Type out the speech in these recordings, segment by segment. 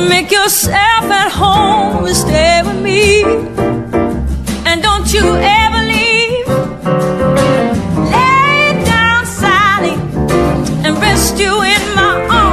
So make yourself at home and stay with me. And don't you ever leave. Lay down, Sally, and rest you in my arms.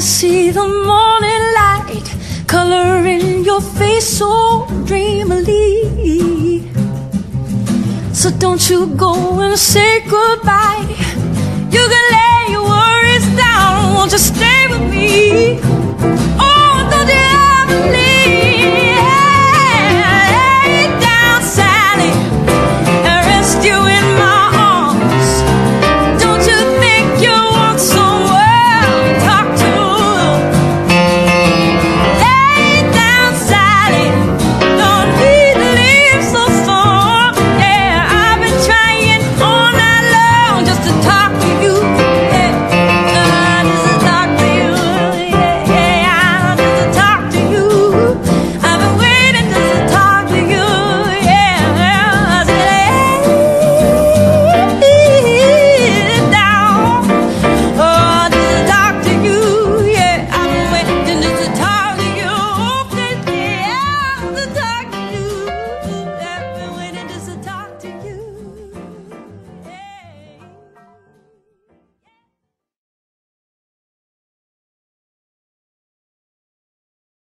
see the morning light coloring your face so dreamily. So don't you go and say goodbye. You can